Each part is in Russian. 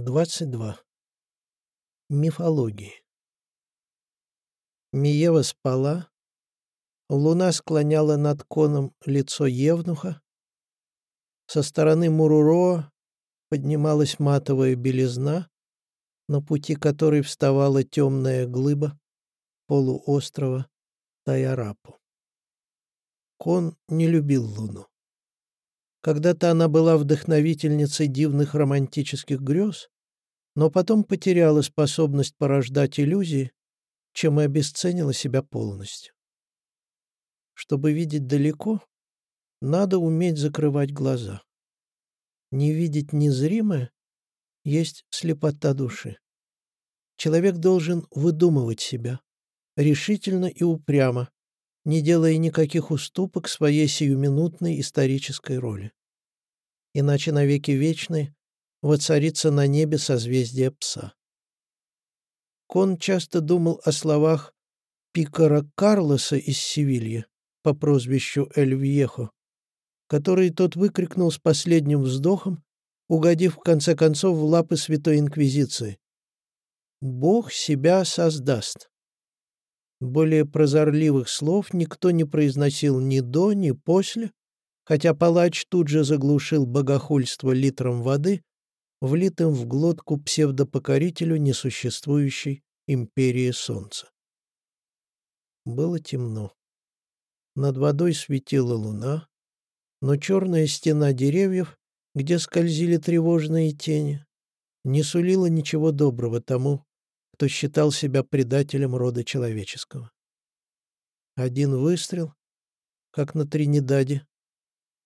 22. Мифологии. Миева спала, луна склоняла над коном лицо Евнуха, со стороны Муруро поднималась матовая белизна, на пути которой вставала темная глыба полуострова Тайарапу. Кон не любил луну. Когда-то она была вдохновительницей дивных романтических грез, но потом потеряла способность порождать иллюзии, чем и обесценила себя полностью. Чтобы видеть далеко, надо уметь закрывать глаза. Не видеть незримое есть слепота души. Человек должен выдумывать себя, решительно и упрямо, не делая никаких уступок своей сиюминутной исторической роли. Иначе навеки вечные воцарится на небе созвездие пса. Кон часто думал о словах Пикара Карлоса из Севильи по прозвищу Эль Вьехо, которые тот выкрикнул с последним вздохом, угодив в конце концов в лапы Святой Инквизиции. «Бог себя создаст». Более прозорливых слов никто не произносил ни до, ни после, хотя палач тут же заглушил богохульство литром воды, влитым в глотку псевдопокорителю несуществующей империи солнца. Было темно. Над водой светила луна, но черная стена деревьев, где скользили тревожные тени, не сулила ничего доброго тому, кто считал себя предателем рода человеческого. Один выстрел, как на Тринидаде,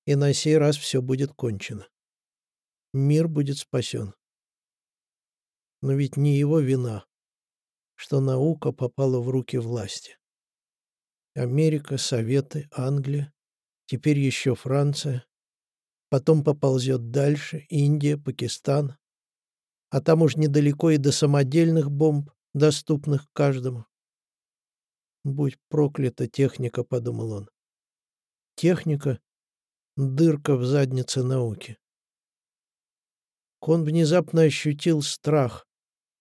и на сей раз все будет кончено. Мир будет спасен. Но ведь не его вина, что наука попала в руки власти. Америка, Советы, Англия, теперь еще Франция, потом поползет дальше Индия, Пакистан, а там уж недалеко и до самодельных бомб, доступных каждому. «Будь проклята техника», — подумал он. «Техника — дырка в заднице науки». Он внезапно ощутил страх,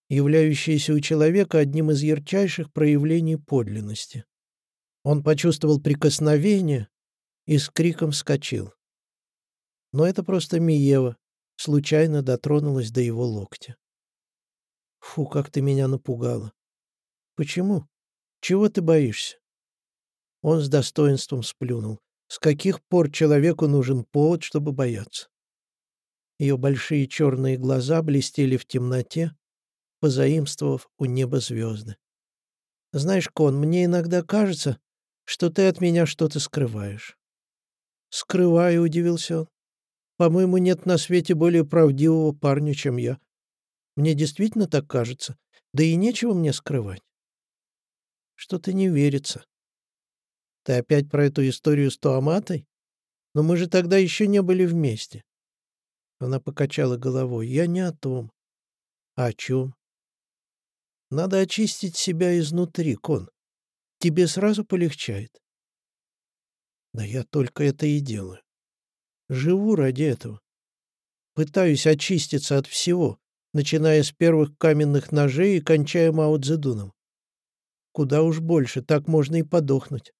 являющийся у человека одним из ярчайших проявлений подлинности. Он почувствовал прикосновение и с криком вскочил. Но это просто Миева, случайно дотронулась до его локтя. «Фу, как ты меня напугала!» «Почему? Чего ты боишься?» Он с достоинством сплюнул. С каких пор человеку нужен повод, чтобы бояться? Ее большие черные глаза блестели в темноте, позаимствовав у неба звезды. «Знаешь, Кон, мне иногда кажется, что ты от меня что-то скрываешь». «Скрываю», — удивился он. По-моему, нет на свете более правдивого парня, чем я. Мне действительно так кажется. Да и нечего мне скрывать. Что-то не верится. Ты опять про эту историю с Туаматой? Но мы же тогда еще не были вместе. Она покачала головой. Я не о том. А о чем? Надо очистить себя изнутри, Кон. Тебе сразу полегчает. Да я только это и делаю. Живу ради этого. Пытаюсь очиститься от всего, начиная с первых каменных ножей и кончая Мао Цзэдуном. Куда уж больше, так можно и подохнуть.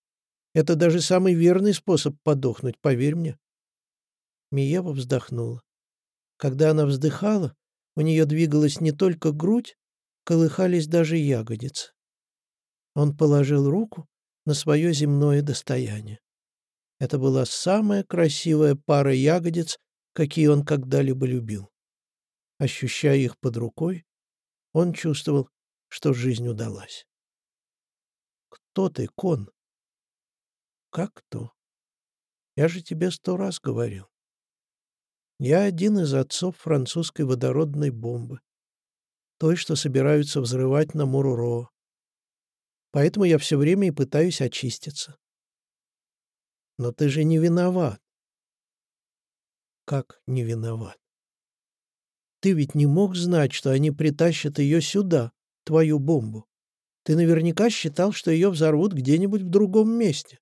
Это даже самый верный способ подохнуть, поверь мне. Миева вздохнула. Когда она вздыхала, у нее двигалась не только грудь, колыхались даже ягодицы. Он положил руку на свое земное достояние. Это была самая красивая пара ягодиц, какие он когда-либо любил. Ощущая их под рукой, он чувствовал, что жизнь удалась. «Кто ты, кон?» «Как кто?» «Я же тебе сто раз говорил. Я один из отцов французской водородной бомбы, той, что собираются взрывать на Муруро. Поэтому я все время и пытаюсь очиститься. Но ты же не виноват. Как не виноват? Ты ведь не мог знать, что они притащат ее сюда, твою бомбу. Ты наверняка считал, что ее взорвут где-нибудь в другом месте.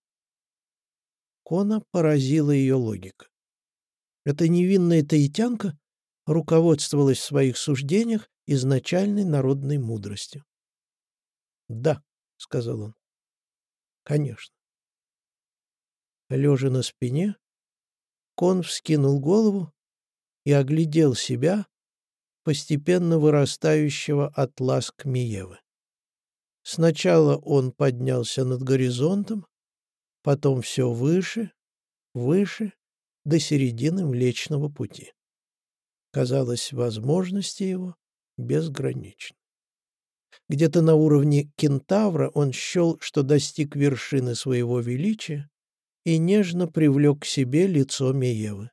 Кона поразила ее логика. Эта невинная таитянка руководствовалась в своих суждениях изначальной народной мудростью. «Да», — сказал он, — «конечно». Лежа на спине, Кон вскинул голову и оглядел себя, постепенно вырастающего от ласк Миевы. Сначала он поднялся над горизонтом, потом все выше, выше, до середины Млечного Пути. Казалось, возможности его безграничны. Где-то на уровне кентавра он счел, что достиг вершины своего величия и нежно привлек к себе лицо Меевы.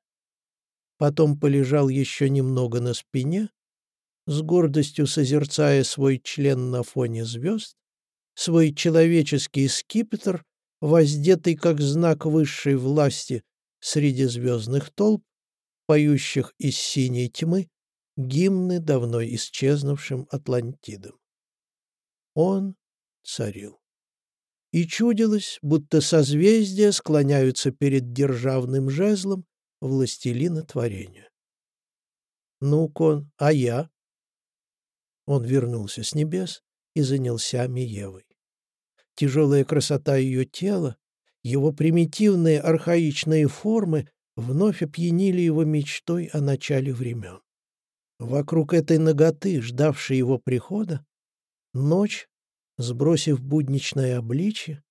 Потом полежал еще немного на спине, с гордостью созерцая свой член на фоне звезд, свой человеческий скипетр, воздетый как знак высшей власти среди звездных толп, поющих из синей тьмы гимны давно исчезнувшим Атлантидам. Он царил. И чудилось, будто созвездия склоняются перед державным жезлом властелина творения. «Ну, Кон, а я?» Он вернулся с небес и занялся Миевой. Тяжелая красота ее тела, его примитивные архаичные формы вновь опьянили его мечтой о начале времен. Вокруг этой ноготы, ждавшей его прихода, ночь, сбросив будничное обличье,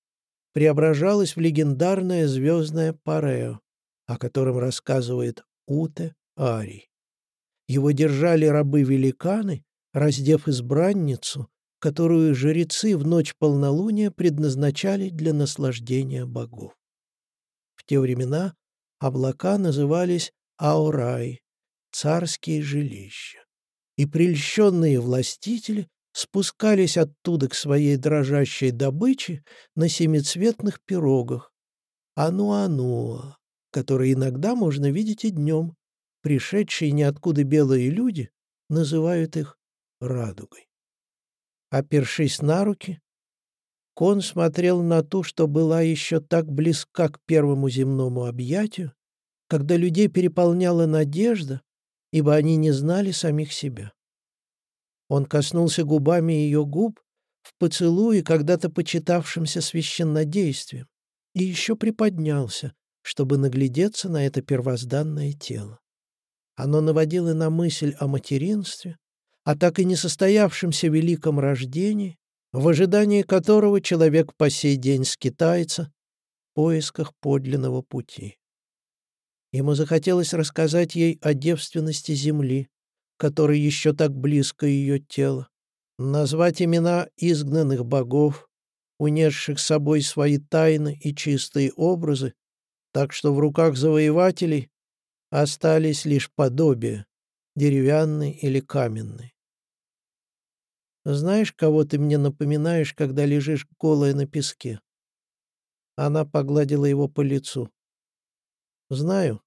преображалась в легендарное звездное Парео, о котором рассказывает Уте Арий. Его держали рабы-великаны, раздев избранницу, которую жрецы в ночь полнолуния предназначали для наслаждения богов. В те времена облака назывались Аурай, царские жилища, и прельщенные властители спускались оттуда к своей дрожащей добыче на семицветных пирогах, ануа-ануа, которые иногда можно видеть и днем. Пришедшие ниоткуда белые люди называют их радугой. Опершись на руки, Кон смотрел на ту, что была еще так близка к первому земному объятию, когда людей переполняла надежда, ибо они не знали самих себя. Он коснулся губами ее губ в поцелуе, когда-то почитавшимся священнодействием, и еще приподнялся, чтобы наглядеться на это первозданное тело. Оно наводило на мысль о материнстве, о так и несостоявшемся великом рождении, в ожидании которого человек по сей день скитается в поисках подлинного пути. Ему захотелось рассказать ей о девственности земли, которой еще так близко ее тело, назвать имена изгнанных богов, унесших с собой свои тайны и чистые образы, так что в руках завоевателей остались лишь подобия, деревянные или каменные. Знаешь, кого ты мне напоминаешь, когда лежишь голая на песке? Она погладила его по лицу. Знаю.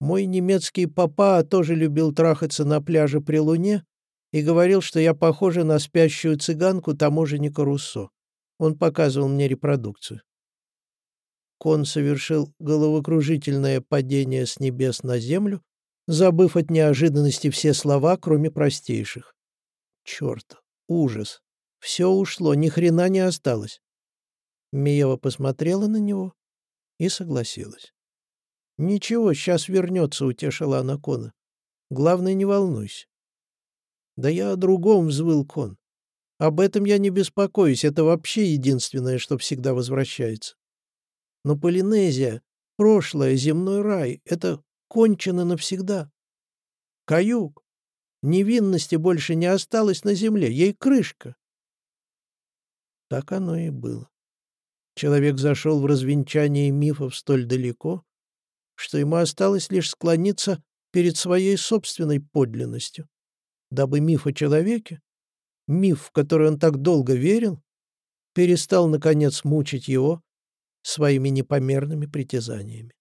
Мой немецкий папа тоже любил трахаться на пляже при луне и говорил, что я похожа на спящую цыганку таможенника Руссо. Он показывал мне репродукцию. Кон совершил головокружительное падение с небес на землю, забыв от неожиданности все слова, кроме простейших. Черт, ужас. Все ушло, ни хрена не осталось. Миева посмотрела на него и согласилась. «Ничего, сейчас вернется», — утешила она Кона. «Главное, не волнуйся». «Да я о другом», — взвыл Кон. «Об этом я не беспокоюсь, это вообще единственное, что всегда возвращается. Но Полинезия, прошлое, земной рай — это кончено навсегда. Каюк, невинности больше не осталось на земле, ей крышка. Так оно и было. Человек зашел в развенчание мифов столь далеко, что ему осталось лишь склониться перед своей собственной подлинностью, дабы миф о человеке, миф, в который он так долго верил, перестал, наконец, мучить его своими непомерными притязаниями.